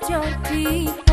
交替。